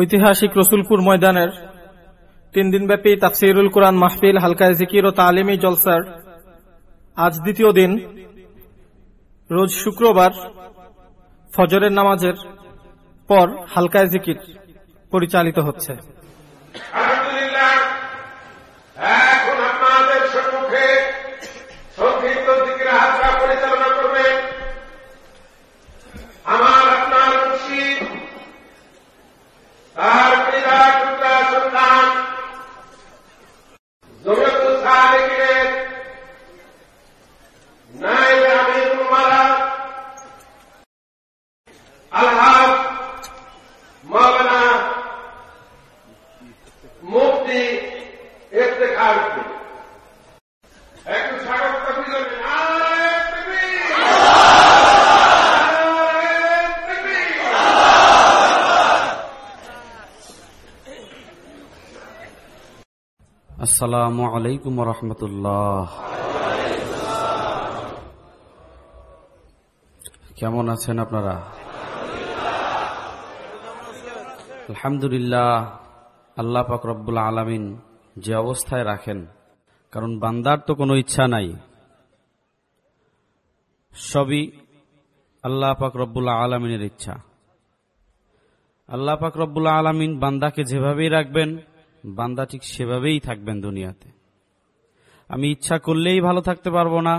ঐতিহাসিক রসুলপুর ময়দানের তিন দিনব্যাপী তাফসিরুল কোরআন মাহফিল, হালকায় জিকির ও তালিমি জলসার আজ দ্বিতীয় দিন। রোজ শুক্রবার ফজরের নামাজের পর হালকায় জিকির পরিচালিত হচ্ছে। আলহাজ মাওলানা মুক্তি ইফতেখার একটু স্বাগত! আসসালামু আলাইকুম রহমতুল্লাহ। কেমন আছেন আপনারা? আলহামদুলিল্লাহ, আল্লাহ পাক রব্বুল আলমিন যে অবস্থায় রাখেন, কারণ বান্দার তো কোনো ইচ্ছা নাই। সবই আল্লাহ পাক রব্বুল আলমিনের ইচ্ছা। আল্লাহ পাক রব্বুল আলমিন বান্দাকে যেভাবেই রাখবেন, বান্দা ঠিক সেভাবেই থাকবেন দুনিয়াতে। আমি ইচ্ছা করলেই ভালো থাকতে পারব না,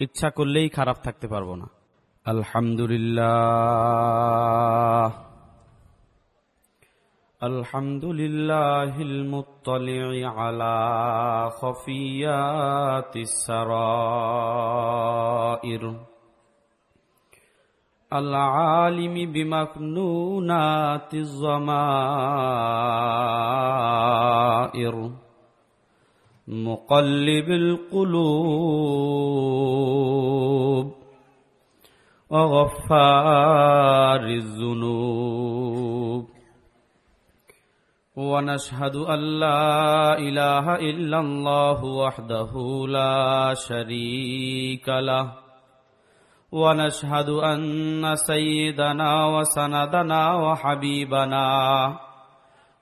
ইচ্ছা করলেই খারাপ থাকতে পারব না। আলহামদুলিল্লাহ। الحمد لله المطلع على خفيات السرائر. العالم بمكنونات الضمائر. مقلب القلوب. وغفار الذنوب. ونشهد أن لا إله إلا الله وحده لا شريك له. ونشهد أن سيدنا وسندنا وحبيبنا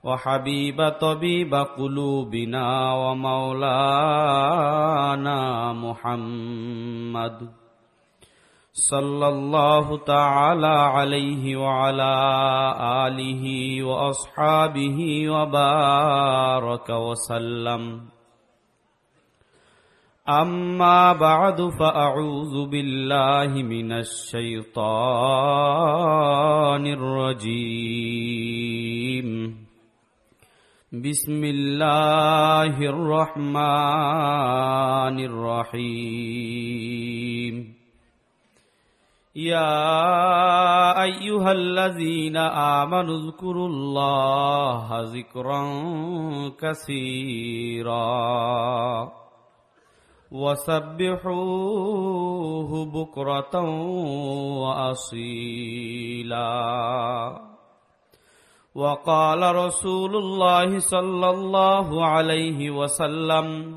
وحبيب طبيب قلوبنا ومولانا محمد. صلی اللہ تعالی علیہ وعلا آلہ واصحابہ وبارک وسلم. اما بعد فاعوذ باللہ من الشیطان الرجیم بسم اللہ الرحمن الرحیم يا أيها الذين آمنوا اذكروا الله ذكرا كثيرا وسبحوه بكرة وأصيلا. وقال رسول الله صلى الله عليه وسلم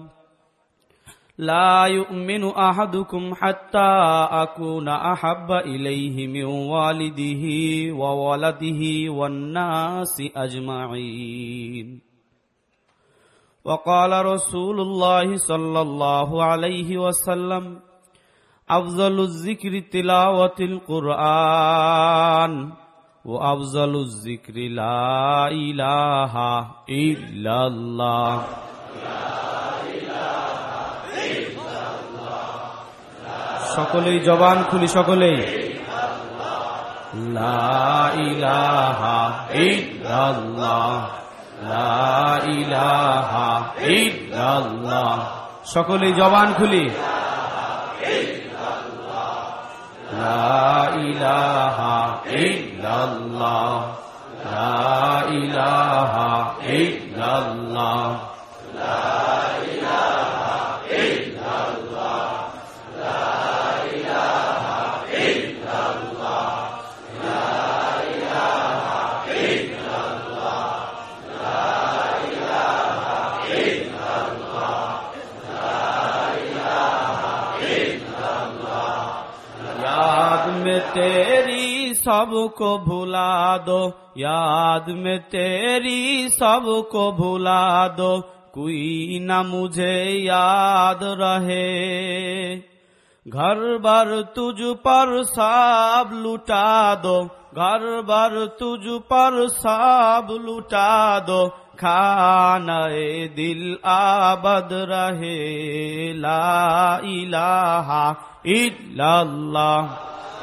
لا يؤمن أحدكم حتى أكون أحب إليه من والده وولده والناس أجمعين وقال رسول الله صلى الله عليه وسلم أفضل الذكر تلاوة القرآن وأفضل الذكر لا إله إلا الله সকলেই জবান খুলি সকলেই। লাইলাহা সকলেই জবান খুলি। লাইলাহা ইল্লাল্লাহ লাইলাহা ইল্লাল্লাহ। सबको भुला दो याद में तेरी सबको भुला दो कोई न मुझे याद रहे घर बार तुझ पर सब लुटा दो घर बार तुझ पर सब लुटा दो खाना ए दिल आबद रहे ला इलाहा इल्लल्लाह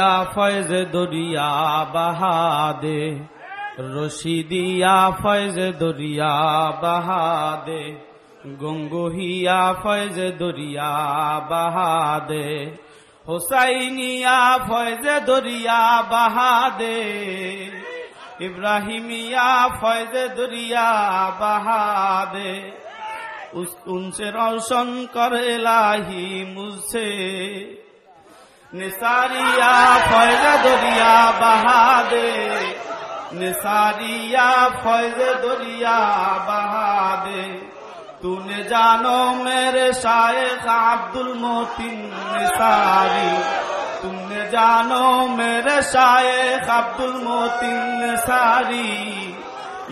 দিয়া ফয়জ দরিয়া বাহাদে, রশিদিয়া ফয়জ দরিয়া বাহাদে, গঙ্গোহিয়া ফয়জ দরিয়া বাহাদে, হোসাইনিয়া ফয়জ দরিয়া বাহাদে, ইব্রাহিমিয়া ফয়জ দরিয়া বাহাদে উনসে রওশন করে লাহি মুছে নিসারিয়া ফয়জা দরিয়া বাহাদে নিসারিয়া ফয়জে দরিয়া বাহাদে তুনে জানো মেরে শায়েখ আব্দুল মতিন নিসারি। তুমনে জানো মেরে শায়েখ আব্দুল মতিন নিসারি।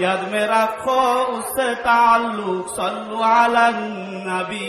ইয়াদ মে রাখো উসে তাল্লুক, সল্লু আলান নবী।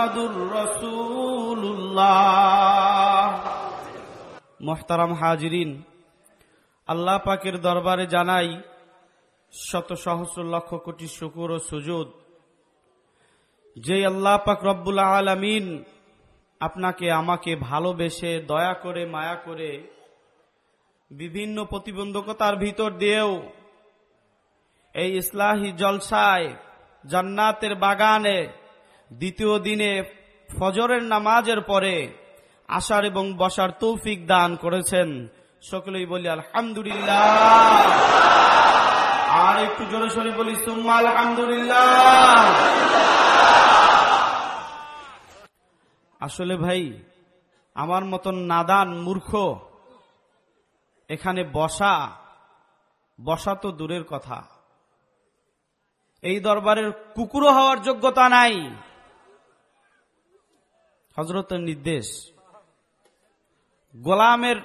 মুহাম্মাদুর রাসূলুল্লাহ। মুহতারাম হাজিরিন, আল্লাহ পাকের দরবারে জানাই শত সহস্র লক্ষ কোটি শুকুর ও সুজুদ। যে আল্লাহ পাক রব্বুল আলামিন আপনাকে, আমাকে ভালোবেসে, দয়া করে, মায়া করে বিভিন্ন প্রতিবন্ধকতার ভিতর দিয়েও এই ইসলাহি জলসায়, জান্নাতের বাগানে দ্বিতীয় দিনে ফজরের নামাজের পরে আসার এবং বসার তৌফিক দান করেছেন। সকলেই বলি, আলহামদুলিল্লাহ। আর একটু জোরে সরে বলি, সুম্মা আলহামদুলিল্লাহ। আসলে ভাই, আমার মতন নাদান মূর্খ, এখানে বসা বসা তো দূরের কথা। এই দরবারের কুকুরও হওয়ার যোগ্যতা নাই। হজরতের নির্দেশ। গোলামের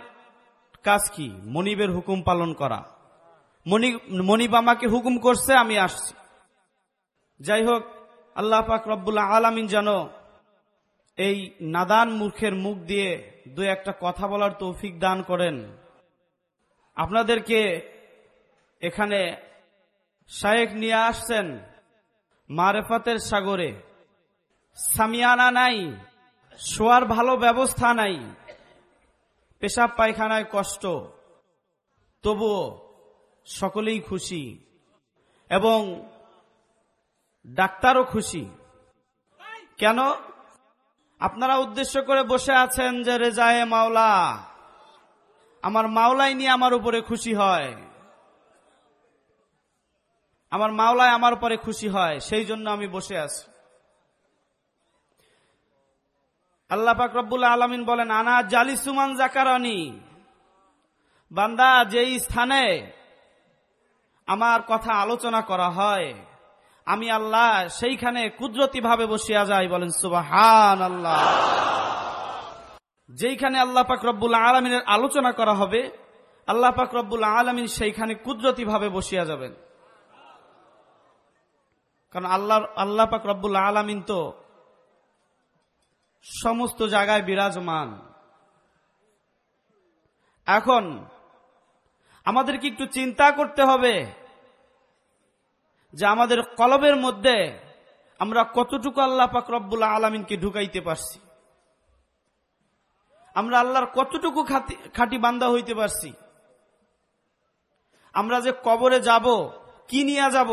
কাজ কি? মনিবের হুকুম পালন করা। মনি, মনিব আমাকে হুকুম করছে, আমি আসছি। যাই হোক, আল্লাহ পাক রব্বুল্লাহ আলামিন যেন এই নাদান মূর্খের মুখ দিয়ে দু একটা কথা বলার তৌফিক দান করেন। আপনাদেরকে এখানে শায়েক নিয়ে আসছেন মারেফাতের সাগরে। সামিয়ানা নাই শোয়ার ভালো ব্যবস্থা নাই। পেশাব পায়খানায় কষ্ট। তবুও সকলেই খুশি এবং ডাক্তারও খুশি। কেন? আপনারা উদ্দেশ্য করে বসে আছেন যে রেজায়ে মাওলা, আমার মাওলাই নিয়ে আমার উপরে খুশি হয়। আমার মাওলায় আমার উপরে খুশি হয়, সেই জন্য আমি বসে আছি। আল্লাহ পাক রব্বুল আলমিন বলেন, আনা জালিসুমান জাকারানি বান্দা যেই স্থানে আমার কথা আলোচনা করা হয়, আমি আল্লাহ সেইখানে কুদরতি ভাবে বসিয়া যাই, বলেন সুবাহান আল্লাহ যেইখানে আল্লাহ পাক রব্বুল আলমিনের আলোচনা করা হবে, আল্লাহ পাক রব্বুল আলমিন সেইখানে কুদরতি ভাবে বসিয়া যাবেন। কারণ আল্লাহ আল্লাহ পাক রব্বুল আলামিন তো সমস্ত জায়গায় বিরাজমান। এখন আমাদেরকে একটু চিন্তা করতে হবে যে আমাদের কলবের মধ্যে আমরা কতটুকু আল্লাহ পাক রব্বুল আলমিনকে ঢুকাইতে পারছি। আমরা আল্লাহর কতটুকু খাটি খাঁটি বান্দা হইতে পারছি। আমরা যে কবরে যাব, কি নিয়ে যাব,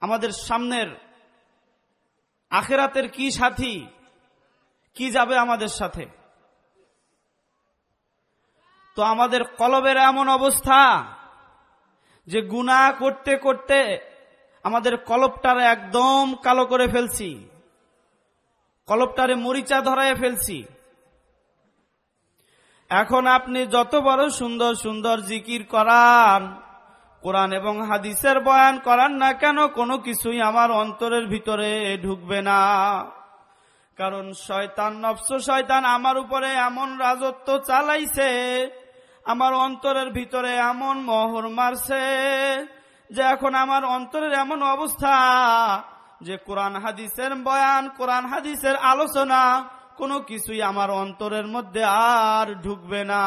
আমাদের সামনের আখেরাতের কি সাথী কি যাবে আমাদের সাথে? তো আমাদের কলবের এমন অবস্থা যে গুনাহ করতে করতে আমাদের কলবটারে একদম কালো করে ফেলছি। কলবটারে মরিচা ধরায় ফেলছি। এখন আপনি যত বড় সুন্দর সুন্দর জিকির করান, কোরআন এবং হাদিসের বয়ান করান না কেন, কোনো কিছুই আমার অন্তরের ভিতরে ঢুকবে না। কারণ শয়তান নফস, শয়তান আমার উপরে এমন রাজত্ব চালাইছে, আমার অন্তরের ভিতরে এমন মহর মারছে যে এখন আমার অন্তরের এমন অবস্থা যে কোরআন হাদিসের বয়ান, কোরআন হাদিসের আলোচনা কোনো কিছুই আমার অন্তরের মধ্যে আর ঢুকবে না।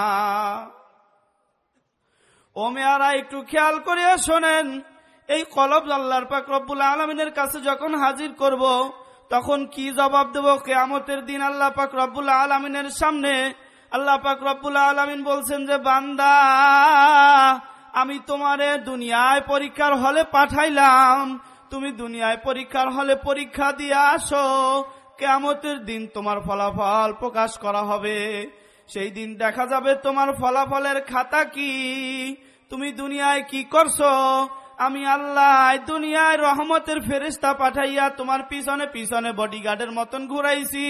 ও মেয়ারা, একটু খেয়াল করিয়া শোনেন, এই কলব আল্লাহর পাক রব্বুল আলমিনের কাছে যখন হাজির করব তখন কি জবাব দেব? কেয়ামতের দিন আল্লাহ পাক রব্বুল আলমিনের সামনে আল্লাহ পাক রব্বুল আলমিন বলছেন যে, বান্দা, আমি তোমারে দুনিয়ায় পরীক্ষার হলে পাঠাইলাম। তুমি দুনিয়ায় পরীক্ষার হলে পরীক্ষা দিয়ে আসো। কেয়ামতের দিন তোমার ফলাফল প্রকাশ করা হবে। সেই দিন দেখা যাবে তোমার ফলাফলের খাতা কি? তুমি দুনিয়ায় কি করছ? আমি আল্লাহ দুনিয়ায় রহমতের ফেরিস্তা পাঠাইয়া তোমার পিছনে পিছনে বডিগার্ডের মতন ঘুরাইছি।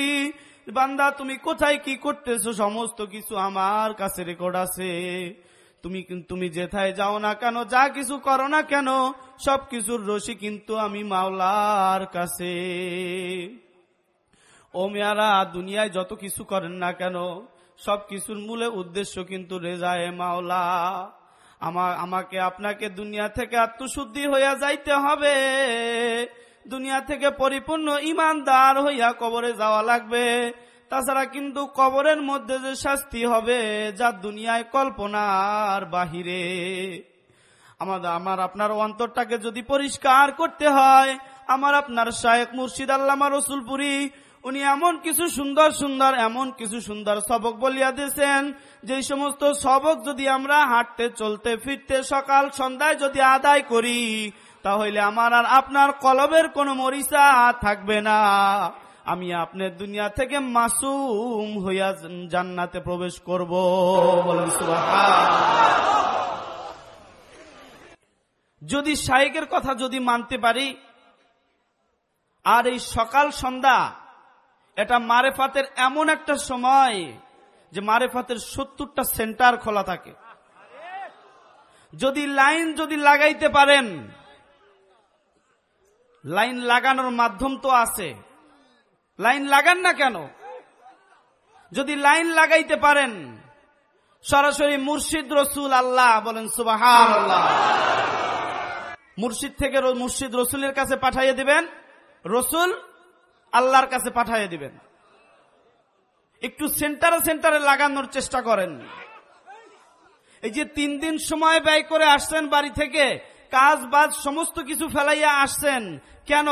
বান্দা, তুমি কোথায় কি করতেছো? সমস্ত কিছু আমার কাছে রেকর্ড আছে। তুমি তুমি যেথায় যাও না কেন, যা কিছু করো না কেন, সব কিছুর রশি কিন্তু আমি মাওলার কাছে। ও মেয়ারা, দুনিয়ায় যত কিছু করেন না কেন, সব কিছুর মূলে উদ্দেশ্য কিন্তু রেজায় মাওলা। আমার, আমাকে, আপনাকে দুনিয়া থেকে আত্মশুদ্ধি হইয়া যাইতে হবে। দুনিয়া থেকে পরিপূর্ণ ইমানদার হইয়া কবরে যাওয়া লাগবে। তাছাড়া কিন্তু কবরের মধ্যে যে শাস্তি হবে, যা দুনিয়ায় কল্পনার বাহিরে। আমাদের আমার, আপনার অন্তরটাকে যদি পরিষ্কার করতে হয়, আমার আপনার শায়েক মুর্শিদ আল্লামা রসুলপুরি উনি এমন কিছু সুন্দর সুন্দর, এমন কিছু সুন্দর সবক বলিয়া দিয়েছেন যে সমস্ত সবক যদি আমরা হাঁটতে, চলতে, ফিরতে, সকাল, সন্ধ্যায় যদি আদায় করি, তাহলে আমার আর আপনার কলবের কোনো মরিচা থাকবে না। আমি আপনার দুনিয়া থেকে মাসুম হইয়া জান্নাতে প্রবেশ করব। বলেন যদি শায়েকের কথা যদি মানতে পারি, আর এই সকাল, সন্ধ্যা এটা মারেফাতের এমন একটা সময় যে মারেফাতের সত্তরটা সেন্টার খোলা থাকে। যদি লাইন যদি লাগাইতে পারেন, লাইন লাগানোর মাধ্যম তো আছে। লাইন লাগান না কেন? যদি লাইন লাগাইতে পারেন, সরাসরি মুর্শিদ রসুল আল্লাহ বলেন সুবাহ আল্লাহ মুর্শিদ থেকে মুর্শিদ রসুলের কাছে পাঠাইয়ে দিবেন, রসুল আল্লাহর কাছে পাঠাইয়ে দিবেন। একটু সেন্টারে সেন্টারে লাগানোর চেষ্টা করেন। এই যে তিন দিন সময় ব্যয় করে আসছেন বাড়ি থেকে, কাজ বাজ সমস্ত কিছু ফেলাইয়া আসছেন, কেন?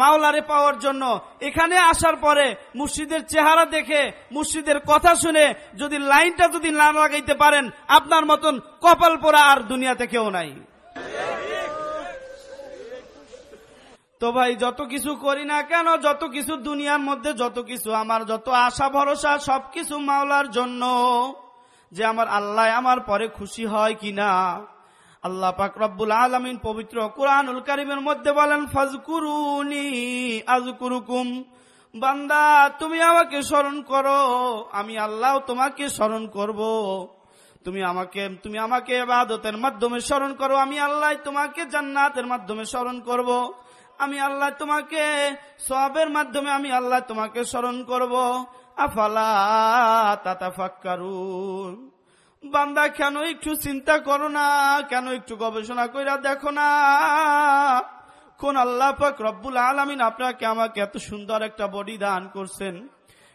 মাওলারে পাওয়ার জন্য। এখানে আসার পরে মুর্শিদের চেহারা দেখে, মুর্শিদের কথা শুনে যদি লাইনটা যদি না লাগাইতে পারেন, আপনার মতন কপাল পোড়া আর দুনিয়াতে কেউ নাই। তো ভাই, যত কিছু করি না কেন, যত কিছু দুনিয়ার মধ্যে, যত কিছু আমার, যত আশা, ভরসা, সবকিছু মাওলার জন্য যে আমার আল্লাহ আমার পরে খুশি হয় কিনা। আল্লাহ পাক রব্বুল আলমিন পবিত্র কোরআনুল কারিমের মধ্যে বলেন ফাজকুরুনি আজকুরুকুম বান্দা, তুমি আমাকে স্মরণ করো, আমি আল্লাহ তোমাকে স্মরণ করব। তুমি আমাকে তুমি আমাকে এবাদতের মাধ্যমে স্মরণ করো, আমি আল্লাহ তোমাকে জান্নাতের মাধ্যমে স্মরণ করব। আমি আল্লাহ তোমাকে, সবের মাধ্যমে আমি আল্লাহ তোমাকে স্মরণ করব। আফালা তাতাফাক্কারুন। বান্দা, কেন একটু চিন্তা করো না, কেন একটু গবেষণা কইরা দেখো না। কোন আল্লাহ পাক রব্বুল আলমিন আপনাকে আমাকে এত সুন্দর একটা বডি দান করছেন।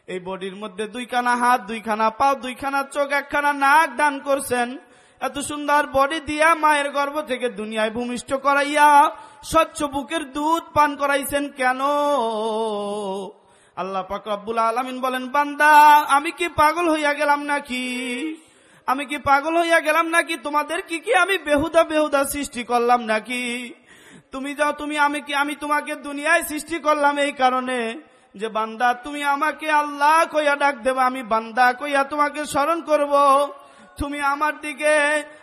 এই বডির মধ্যে দুইখানা হাত, দুইখানা পা দুইখানা চোখ, একখানা নাক দান করছেন। এত সুন্দর বডি দিয়া মায়ের গর্ভ থেকে দুনিয়ায় ভূমিষ্ঠ করাইয়া স্বচ্ছ বুকের দুধ পান করাইছেন কেন? আল্লাহ পাক রব্বুল আলমিন বলেন, বান্দা, আমি কি পাগল হইয়া গেলাম নাকি? আমি কি পাগল হইয়া গেলাম নাকি? তোমাদের কি কি আমি বেহুদা বেহুদা সৃষ্টি করলাম নাকি? তুমি যাও, তুমি আমি কি, আমি তোমাকে দুনিয়ায় সৃষ্টি করলাম এই কারণে যে, বান্দা, তুমি আমাকে আল্লাহ কইয়া ডাক দেবে, আমি বান্দা কইয়া তোমাকে স্মরণ করব। তুমি আমার দিকে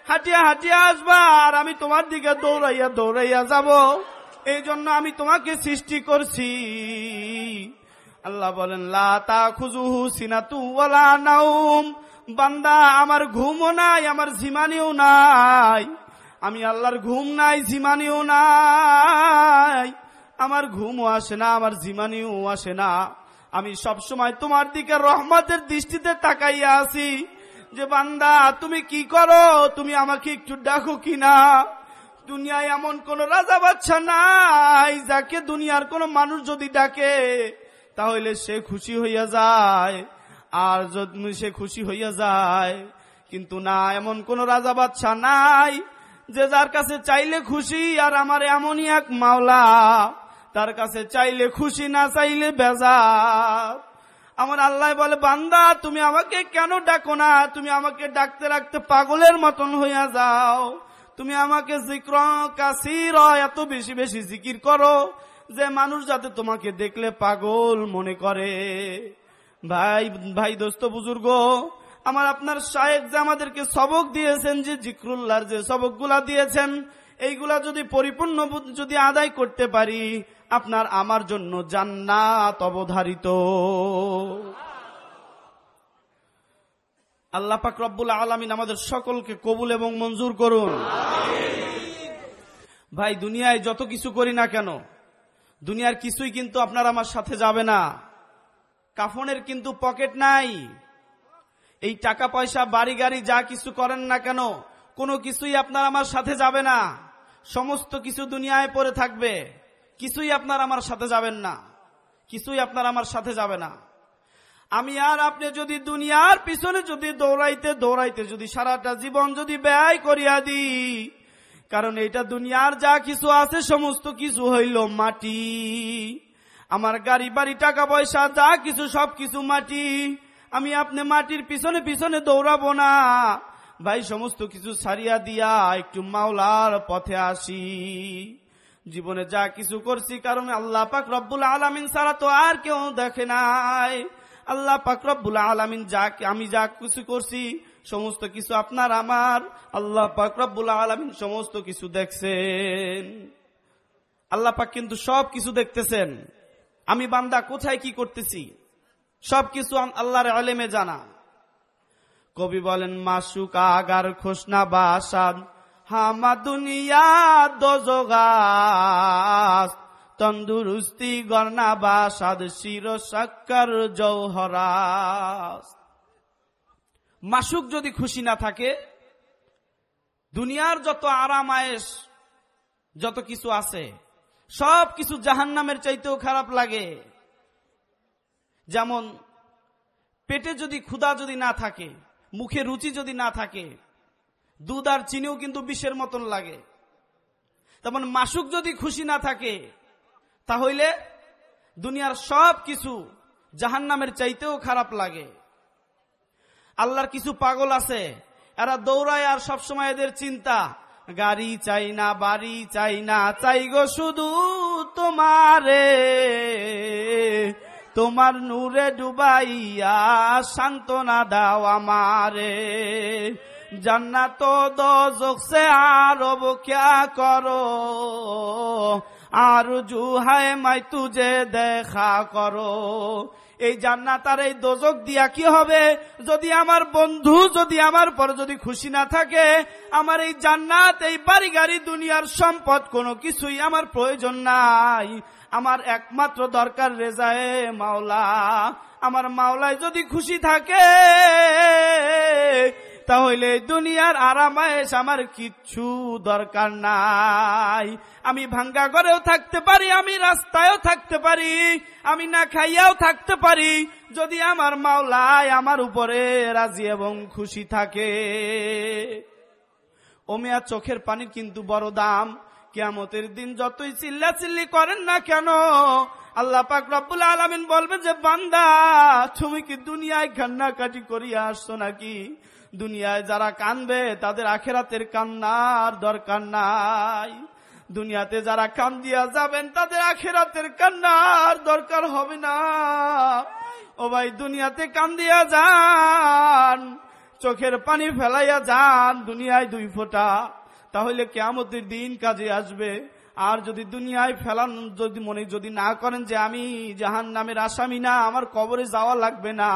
হাঁটিয়া হাঁটিয়া আসবা আর আমি তোমার দিকে দৌড়াইয়া দৌড়াইয়া যাব। এই জন্য আমি তোমাকে সৃষ্টি করছি। আল্লাহ বলেন, লা তা খুজুহু সিনাতু ওয়ালা নাউম বান্দা, আমার ঘুমও নাই, আমার ঝিমানিও নাই। আমি আল্লাহর ঘুম নাই ঝিমানিও নাই। আমার ঘুমও আসে না, আমার ঝিমানিও আসে না। আমি সবসময় তোমার দিকে রহমতের দৃষ্টিতে তাকাইয়া আছি। যে বান্দা, তুমি কি করো? তুমি আমাকে একটু ডাকো কিনা? দুনিয়ায় এমন কোন রাজা বাচ্চা নাই, যাকে দুনিয়ার কোন মানুষ যদি ডাকে, তাহলে সে খুশি হইয়া যায়। আর যদি সে খুশি হইয়া যায়, কিন্তু না, এমন কোন রাজা বাচ্চা নাই, যে যার কাছে চাইলে খুশি, আর আমার এমনই এক মাওলা, তার কাছে চাইলে খুশি, না চাইলে বেজার। আমার আল্লাহ বলে, বান্দা, তুমি আমাকে কেন ডাকো না? তুমি আমাকে ডাকতে রাখতে পাগলের মতন হইয়া যাও। তুমি আমাকে জিক্র, কাসির, এত বেশি বেশি জিকির করো যে মানুষ যাতে তোমাকে দেখলে পাগল মনে করে। ভাই ভাই দোস্ত, বুজুর্গ, আমার আপনার শায়েক যে আমাদেরকে সবক দিয়েছেন, যে জিক্রুল্লাহর যে সবকগুলা দিয়েছেন, এইগুলা যদি পরিপূর্ণ যদি আদায় করতে পারি আপনার আমার জন্য জান্নাত অবধারিত। আল্লাহ পাক রব্বুল আলমিন আমাদের সকলকে কবুল এবং মঞ্জুর করুন। ভাই, দুনিয়ায় যত কিছু করি না কেন, দুনিয়ার কিছুই কিন্তু আপনার আমার সাথে যাবে না। কাফনের কিন্তু পকেট নাই। এই টাকা পয়সা, বাড়ি গাড়ি যা কিছু করেন না কেন, কোনো কিছুই আপনার আমার সাথে যাবে না। সমস্ত কিছু দুনিয়ায় পড়ে থাকবে। কিছুই আপনার আমার সাথে যাবেন না। কিছুই আপনার আমার সাথে যাবে না। আমি আর আপনি যদি দুনিয়ার পিছনে যদি দৌড়াইতে দৌড়াইতে যদি সারাটা জীবন যদি ব্যয় করিয়া দিই, কারণ এটা দুনিয়ার যা কিছু আছে, সমস্ত কিছু হইল মাটি। আমার গাড়ি, বাড়ি, টাকা পয়সা, যা কিছু, সব কিছু মাটি। আমি আপনি মাটির পিছনে পিছনে দৌড়াবো না। ভাই, সমস্ত কিছু ছাড়িয়া দিয়া একটু মাওলার পথে আসি। জীবনে যা কিছু করছি কারণ আল্লাহ পাক রব্বুল আলমিন ছাড়া তো আর কেউ দেখে নাই। আল্লাহ পাক রব্বুল আলমিন যা আমি যা কিছু করছি, সমস্ত কিছু আপনার আমার। আল্লাহ পাক রব্বুল আলমিন সমস্ত কিছু দেখছেন। আল্লাহ পাক কিন্তু সব কিছু দেখতেছেন। আমি বান্দা কোথায় কি করতেছি? সব কিছু আল্লাহর আলেমে জানা। কবি বলেন, মাসুক আগার খোসনা বাসাদ হামা দুনিয়া দোজগাস তন্দুরুস্তি গর্ণা বাসাদ শির সাক্কার জৌহরাস মাসুক যদি খুশি না থাকে, দুনিয়ার যত আরাম আয়েস যত কিছু আছে, সব কিছু জাহান নামের চাইতেও খারাপ লাগে। যেমন, পেটে যদি ক্ষুধা যদি না থাকে, মুখে রুচি যদি না থাকে দুধ আর চিনিও কিন্তু বিষের মতন লাগে। তেমন মাসুক যদি খুশি না থাকে, তাহলে দুনিয়ার সব কিছু জাহান নামের চাইতেও খারাপ লাগে। আল্লাহর কিছু পাগল আছে, এরা দৌড়ায় আর সবসময় এদের চিন্তা, গাড়ি চাই না, বাড়ি চাই না, চাই গো শুধু তোমারে। তোমার নূরে ডুবাইয়া সান্ত্বনা দাও আমারে। জান্নাত দোজক সে আরব, ক্যা করো? আর জুহায় মাই তুজে দেখা করো। এই জান্নাত আর এই দোজক দিয়া কি হবে? যদি আমার বন্ধু, যদি আমার পর যদি খুশি না থাকে, আমার এই জান্নাত, এই বাড়ি গাড়ি দুনিয়ার সম্পদ কোনো কিছুই আমার প্রয়োজন নাই। আমার একমাত্র দরকার রেজায়ে মাওলা। আমার মাওলায় যদি খুশি থাকে তাহলে দুনিয়ার আরামায়েশ আমার কিচ্ছু দরকার নাই। আমি ভাঙ্গা ঘরেও থাকতে পারি, আমি রাস্তায়ও থাকতে পারি, আমি না খাইয়াও থাকতে পারি। যদি আমার মাওলায় আমার উপরে রাজি এবং খুশি থাকে। ওমিয়া চোখের পানির কিন্তু বড় দাম। কিয়ামতের দিন যতই চিল্লা চিল্লি করেন না কেন, আল্লাহ পাক রব্বুল আলামিন বলবে যে, বান্দা, তুমি কি দুনিয়ায় কান্নাকাটি করিয়া আসছো নাকি? দুনিয়ায় যারা কানবে, তাদের আখেরাতের কান্নার দরকার নাই। দুনিয়াতে যারা কান দিয়া যাবেন, তাদের আখেরাতের কান্নার দরকার হবে না। ও ভাই, দুনিয়াতে কান দিয়া যান, চোখের পানি ফেলাইয়া যান, দুনিয়ায় দুই ফোঁটা। তাহলে কেয়ামতের দিন কাজে আসবে। আর যদি দুনিয়ায় ফেলান, যদি মনে, যদি না করেন যে আমি জাহান নামের আসামি না, আমার কবরে যাওয়া লাগবে না,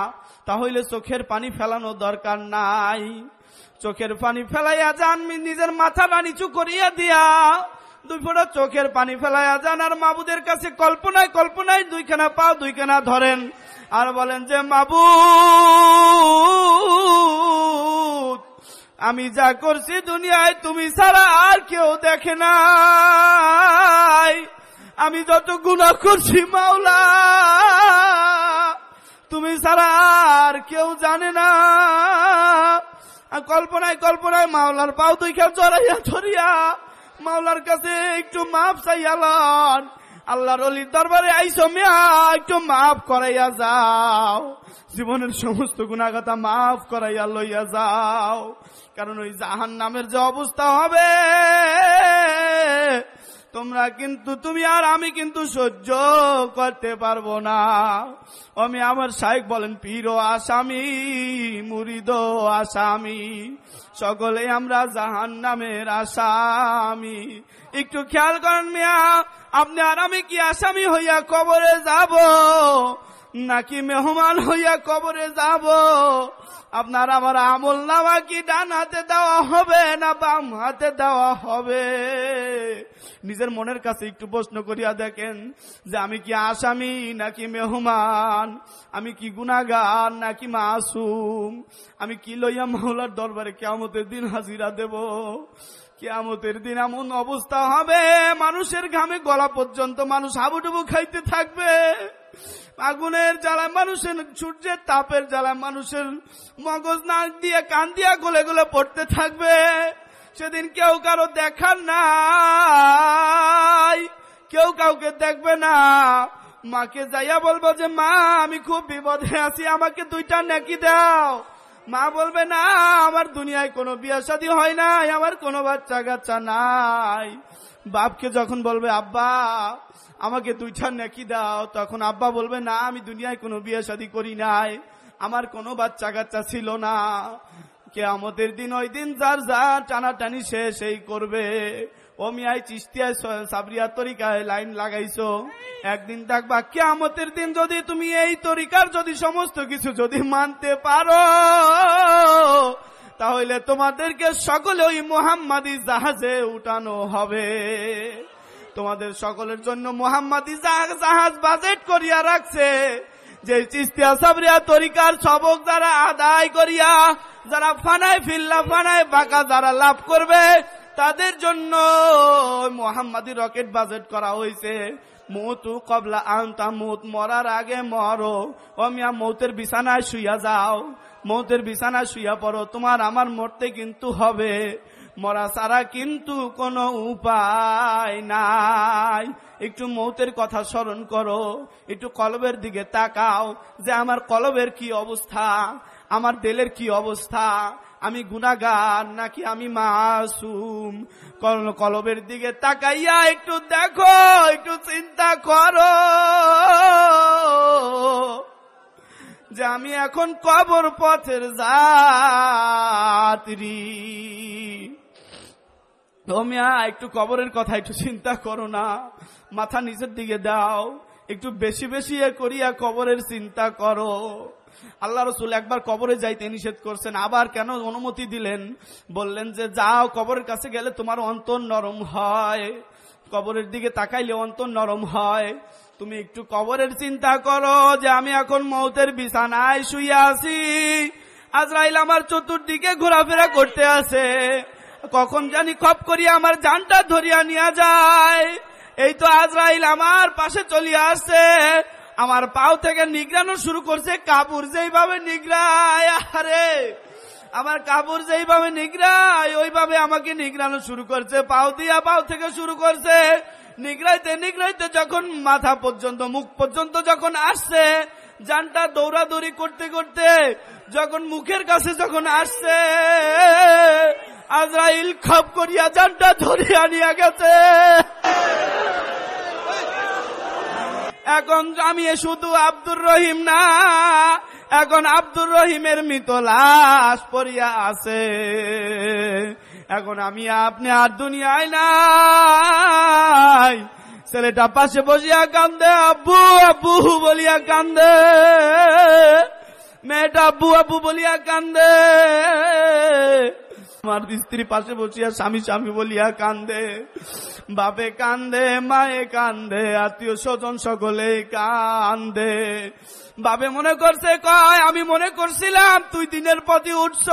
তাহলে চোখের পানি ফেলানো দরকার নাই। চোখের পানি ফেলাইয়া যান নিজের মাথাটা নিচু করিয়া দিয়া। দুই ফোঁটা চোখের পানি ফেলাইয়া যান, আর মাবুদের কাছে কল্পনায় কল্পনায় দুইখানা পাও দুইখানা ধরেন। আর বলেন যে, মাবু আমি যা করছি দুনিয়ায় তুমি ছাড়া আর কেউ দেখে নাই। আমি যত গুণা করছি, মাওলা, তুমি ছাড়া আর কেউ জানে না। কল্পনায় কল্পনায় মাওলার পাও দুই খেয়ে জড়াইয়া ধরিয়া মাওলার কাছে একটু মাপ চাইয়ালন আল্লাহর অলির দরবারে আইসো মিয়া, একটু মাফ করাইয়া যাও। জীবনের সমস্ত গুণাগাতা মাফ করাইয়া লইয়া যাও। কারণ ওই জাহান নামের যে অবস্থা হবে, তোমরা কিন্তু, তুমি আর আমি কিন্তু সহ্য করতে পারব না। আমি আমার সাহেব বলেন, পীর আসামি, মুরিদ আসামি, সকলে আমরা জাহান নামের আসামি। একটু খেয়াল করেন মিয়া, আপনি আর আমি কি আসামি হইয়া কবরে যাব? নাকি মেহমান হইয়া কবরে যাব? আপনার আমার আমল নামা কি ডান হাতে দেওয়া হবে না বাম হাতে দেওয়া হবে? নিজের মনের কাছে একটু প্রশ্ন করিয়া দেখেন যে আমি কি আসামি নাকি মেহমান? আমি কি গুনাগার নাকি মাসুম? আমি কি লইয়া মাওলার দরবারে কেমতের দিন হাজিরা দেব? কেয়ামতের দিন এমন অবস্থা হবে, মানুষের ঘামে গলা পর্যন্ত মানুষ হাবুডুবু খাইতে থাকবে। আগুনের জ্বালায় মানুষের, সূর্যের তাপের জ্বালায় মানুষের মগজ, নাক দিয়ে, কান দিয়া গলে গলে পড়তে থাকবে। সেদিন কেউ কারও দেখার নাই, কেউ কাউকে দেখবে না। মাকে যাইয়া বলব যে, মা, আমি খুব বিপদে আছি, আমাকে দুইটা নেকি দাও। মা বলবে, না, আমার দুনিয়ায় কোনো বিয়ে শাদী হয় নাই, আমার কোনো বাচ্চা কাচ্চা নাই। বাপকে যখন বলবে, আব্বা, আমাকে দুইটা নেকি দাও, তখন আব্বা বলবে, না, আমি দুনিয়ায় কোনো বিয়ে শাদী করি নাই, আমার কোনো বাচ্চা কাচ্চা ছিল না। কে আমাদের দিন ওই দিন যার যা টানাটানি শেষ এই করবে। ও মিয়াই চিস্তিয়ায় সাবরিয়া তরিকায় লাইন লাগাইছো। একদিন দেখবা কেয়ামতের দিন যদি তুমি এই তরিকার যদি সমস্ত কিছু যদি মানতে পারো, তাহলে তোমাদেরকে সকলে ওই মোহাম্মদী জাহাজে উঠানো হবে। তোমাদের সকলের জন্য মোহাম্মদী জাহাজ জাহাজ বাজেট করিয়া রাখছে। যে চিস্তিয়া সাবরিয়া তরিকার সবক যারা আদায় করিয়া, যারা ফানায় ফিল্লা, ফানায় বাঁকা যারা লাভ করবে তাদের জন্য মোহাম্মদী রকেট বাজেট করা হয়েছে। মৌতু কবলা আন্তা, মৌত মরার আগে মরো। ও মিয়া, মৌতের বিছানায় শুইয়া যাও। মৌতের বিছানায় শুইয়া পড়ো। তোমার আমার মরতে কিন্তু হবে। মরা ছাড়া কিন্তু কোনো উপায় নাই। একটু মৌতের কথা স্মরণ করো। একটু কলবের দিকে তাকাও যে আমার কলবের কি অবস্থা? আমার দেলের কি অবস্থা? আমি গুনাগার নাকি আমি মাসুম? কল- কলবের দিকে তাকাইয়া একটু দেখো, একটু চিন্তা করো। যে আমি এখন কবর পথের যাত্রী। তোমিয়া একটু কবরের কথা একটু চিন্তা করো না। মাথা নিচের দিকে দাও। একটু বেশি বেশি করিয়া কবরের চিন্তা করো। আল্লাহ রসুল একবার কবরে যাইতে নিষেধ করছেন। আবার কেন অনুমতি দিলেন? বললেন যে, যাও, কবরের কাছে গেলে তোমার অন্তর নরম হয়। কবরের দিকে তাকাইলে অন্তর নরম হয়। তুমি একটু কবরের চিন্তা করো যে, আমি এখন মৌতের বিছানায় শুয়ে আছি। আজরাইল আমার চতুর্দিকে ঘোরাফেরা করতে আছে। কখন জানি খপ করিয়া আমার জানটা ধরিয়া নিয়ে যায়। এই তো আজরাইল আমার পাশে চলিয়া আসছে। আমার পাও থেকে নিগড়ানো শুরু করছে, কাপড় যেইভাবে নিগড়ায় আরে আমার কাপড় যেইভাবে নিগড়ায়, ওইভাবে আমাকে নিগড়ানো শুরু করছে, পাও দিয়া পাও থেকে শুরু করছে। নিগড়াইতে নিগড়াইতে যখন মাথা পর্যন্ত, মুখ পর্যন্ত যখন আসছে, জানটা দৌড়াদৌড়ি করতে করতে, যখন মুখের কাছে যখন আসছে, আজরাইল খাপ করিয়া জানটা ধরিয়া নিয়ে গেছে। এখন আমি শুধু আব্দুর রহিম না, এখন আব্দুর রহিমের মৃত লাশ পড়িয়া আছে। এখন আমি আপনি আর দুনিয়ায় নাই। ছেলেটা পাশে বসিয়া কান্দে, আব্বু আব্বু বলিয়া কান্দে। মেয়েটা আব্বু আব্বু বলিয়া কান্দে। আমার স্ত্রী পাশে বসিয়া স্বামী স্বামী বলিয়া কান্দে। বাপে কান্দে, মায়ে কান্দে, আত্মীয় স্বজন সকলে কান্দে। বাবে মনে করছে, কয়, আমি মনে করছিলাম তুই দিনের প্রতি উঠছ।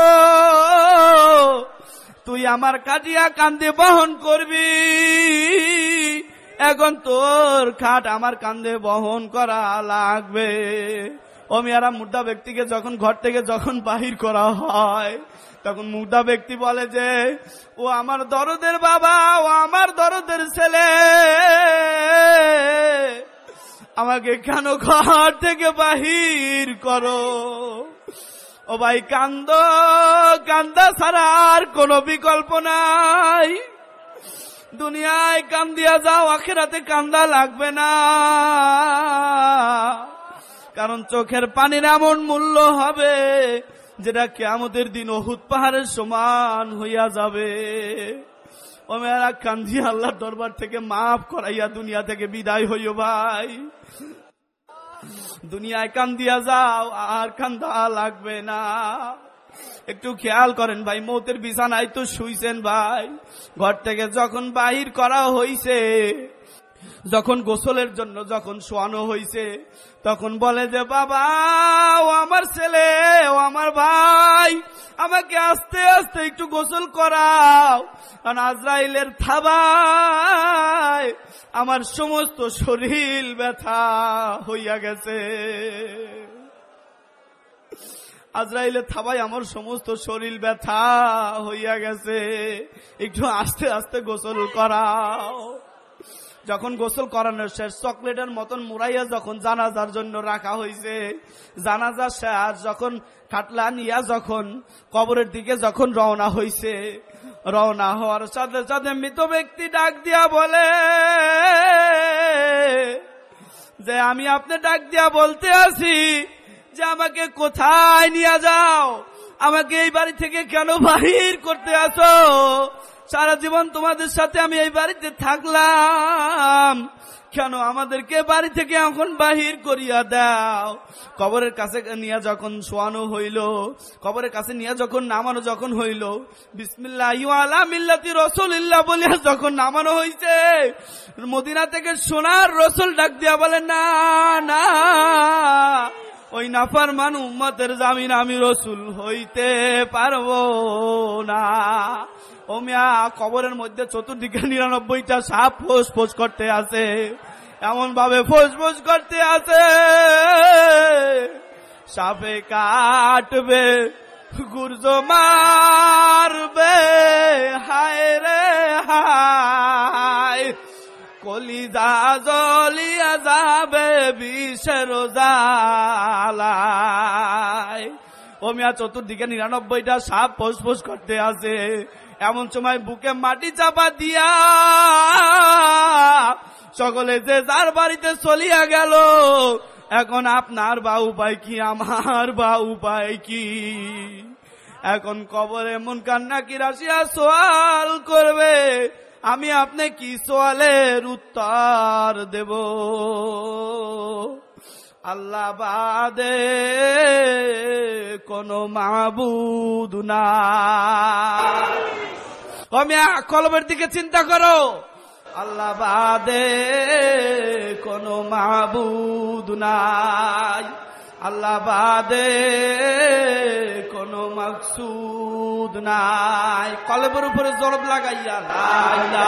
তুই আমার কাটিয়া কান্দে বহন করবি। এখন তোর খাট আমার কান্দে বহন করা লাগবে। ও মেয়ারা, মুর্দা ব্যক্তিকে যখন ঘর থেকে যখন বাহির করা হয় তখন মুর্দা ব্যক্তি বলে যে, ও আমার দরদের বাবা, ও আমার দরদের ছেলে। আমাকে কেন ঘর থেকে বাহির করো? ও ভাই, কান্দ, কান্দা ছাড়া আর কোনো বিকল্প নাই। দুনিয়ায় কান্দিয়া যাও, আখেরাতে কান্দা লাগবে না। কারণ চোখের পানির এমন মূল্য হবে যেটা কেমতের দিন অহুত পাহাড়ের সমান হইয়া যাবে। ও মেয়েরা, কান্দি আল্লাহর দরবার থেকে মাফ করাইয়া দুনিয়া থেকে বিদায় হইও ভাই। দুনিয়ায় কান্দিয়া যাও, আর কান্দা লাগবে না। একটু খেয়াল করেন ভাই, মৌতের বিছানায় তো শুইছেন ভাই। ঘর থেকে যখন বাহির করা হইছে যখন গোসলের জন্য যখন শোয়ানো হইছে, তখন বলে যে, বাবা, ও আমার ছেলে, ও আমার ভাই, আমাকে আস্তে আস্তে একটু গোসল করাও। কারণ আজরাইলের থাবায় আমার সমস্ত শরীর ব্যথা হইয়া গেছে। আজরাইলের থাবাই আমার সমস্ত শরীর ব্যথা হইয়া গেছে। একটু আস্তে আস্তে গোসল করাও। যখন গোসল করানোর শেষ, চকলেটের মতন মুরাইয়া যখন জানাজার জন্য রাখা হয়েছে জানাজা শেষ, যখন খাটলা নিয়া যখন কবরের দিকে যখন রওনা হয়েছে রওনা হওয়ার সাথে সাথে মৃত ব্যক্তি ডাক দিয়া বলে, যে আমি আপনি ডাক দিয়া বলতে আছি যে আমাকে কোথায় নিয়ে যাও? আমাকে এই বাড়ি থেকে কেন বাহির করতে আসো? সারা জীবন তোমাদের সাথে আমি এই বাড়িতে থাকলাম। কেন আমাদেরকে বাড়ি থেকে এখন বাহির করিয়া দাও? কবরের কাছে নিয়ে যখন শোয়ানো হইল, কবরের কাছে নিয়ে যখন নামানো যখন হইল, বিসমিল্লাহ আলা মিল্লাতি রসুলিল্লাহ বলিয়া যখন নামানো হইছে, মদিনা থেকে সোনার রসুল ডাক দিয়া বলে, না না। ওই নাফার মান উম্মতের জামিন আমি রসুল হইতে পারব না। ও মিয়া, কবরের মধ্যে চতুর্দিকে নিরানব্বইটা সাপ ফোস ফোস করতে আছে। এমন ভাবে ফোস ফোস করতে আছে। সাপে কাটবে, গুর্জ মারবে। হায় রে হায়। কলিজা জলিয়া যাবে বিষের জালায় ও চতুর্দিকে নিরানব্বইটা সাপ ফোস ফোস করতে আছে এমন সময় বুকে মাটি চাপা দিয়া সকলে যে যার বাড়িতে চলিয়া গেল, এখন আপনার বা উপায় কি, আমার বা উপায় কি? এখন কবরে মন কান্না কি রাশিয়া সোয়াল করবে আমি আপনি কি সোয়ালের উত্তর দেব। আল্লাহ বাদে কোন মাবুদ না আমি কলমের দিকে চিন্তা করো। আল্লাহ বাদে কোন মাবুদ নাই। আল্লাহ বাদে কোন মাকসুদ নাই। কলবের উপরে জরব লাগাইয়া লাইলা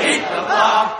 Hate the law.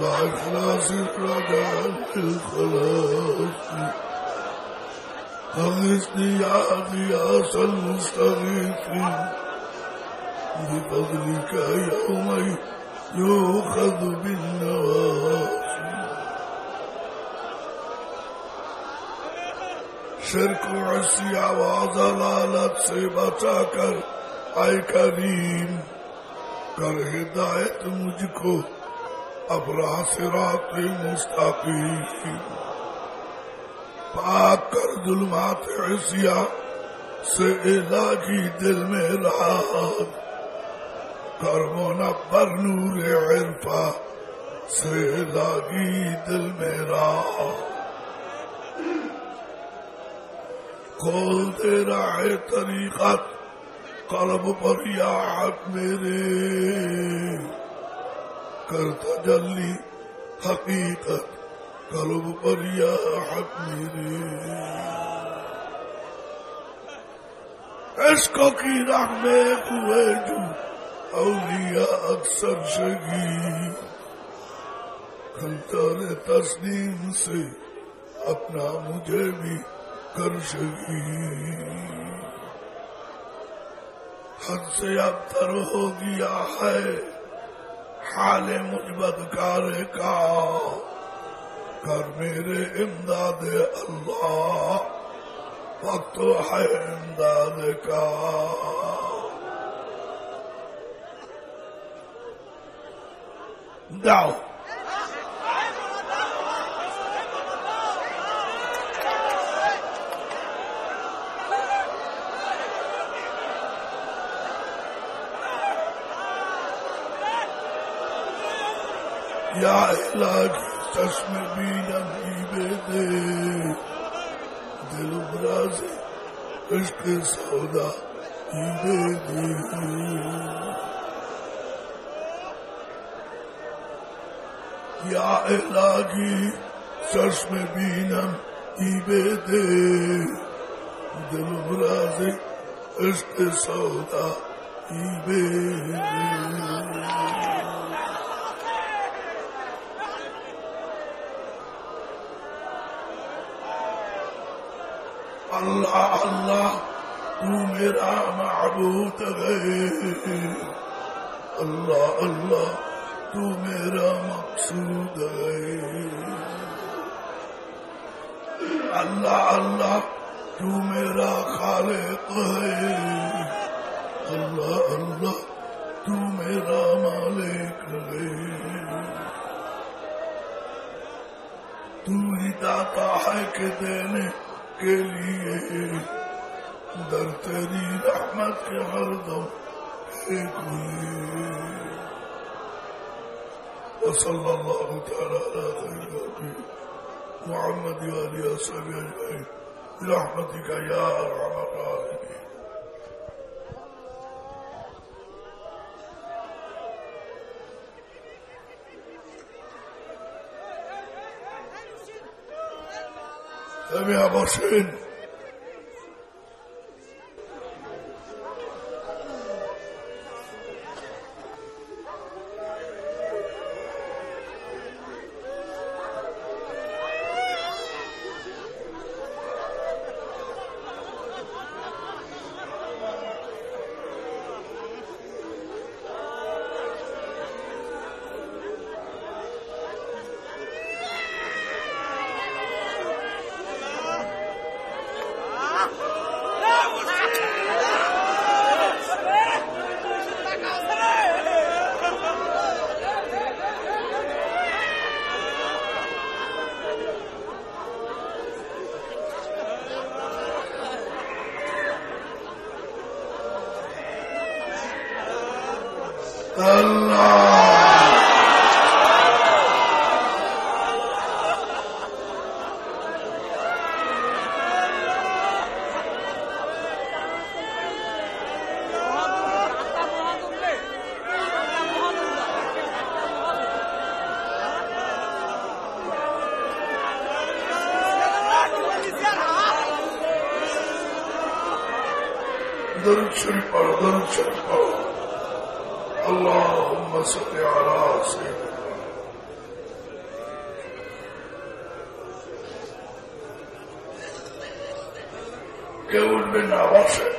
مع إخلاص الرجاء الخلاص خلصني يا غياث المستغيثين بفضلك يوم يؤخذ بالنواصي شرک و عصیہ و ضلالت سے بچا کر اے کریم کر ہدایت مجھ کو ابرا صراط مستقیم۔ پاک کر ظلمات عصیہ سے الہی دل میں راحت کر منبر نور عرفہ سے الہی دل میں راحت کھول دے رہا طریقت، قلب پر یاد میرے۔ کر تجلی حقیقت قلب پر یاد میرے عشق کی راہ میں ہوئے جو اولیاء اکثر شگی۔ کھلتر تسلیم سے اپنا مجھے بھی کر سکی حد سے اب تر ہو گیا ہے۔ हाल मुजबत कार का कर मेरे इमदाद अल्लाह वक्त है इमदाद का जाओ یا علاج چشم بینم ای بده دل براز عشق سودا ای بده یا علاجی چشم بینم ای بده دل براز عشق سودا ای بده اللہ اللہ، تو میرا معبود ہے۔ اللہ اللہ، تو میرا مقصود ہے۔ اللہ اللہ، تو میرا خالق ہے۔ اللہ اللہ، تو میرا مالک ہے۔ تو ہی داتا ہے کہ دینے کے لیے در کے ہر دم ایک ہوئے وصلى الله تعالى على خير خلقه محمد وآله وصحبه أجمعين. برحمتك يا أرحم الراحمين. আমি অবশ্যই কেউ উঠবেন না বসে দোকানে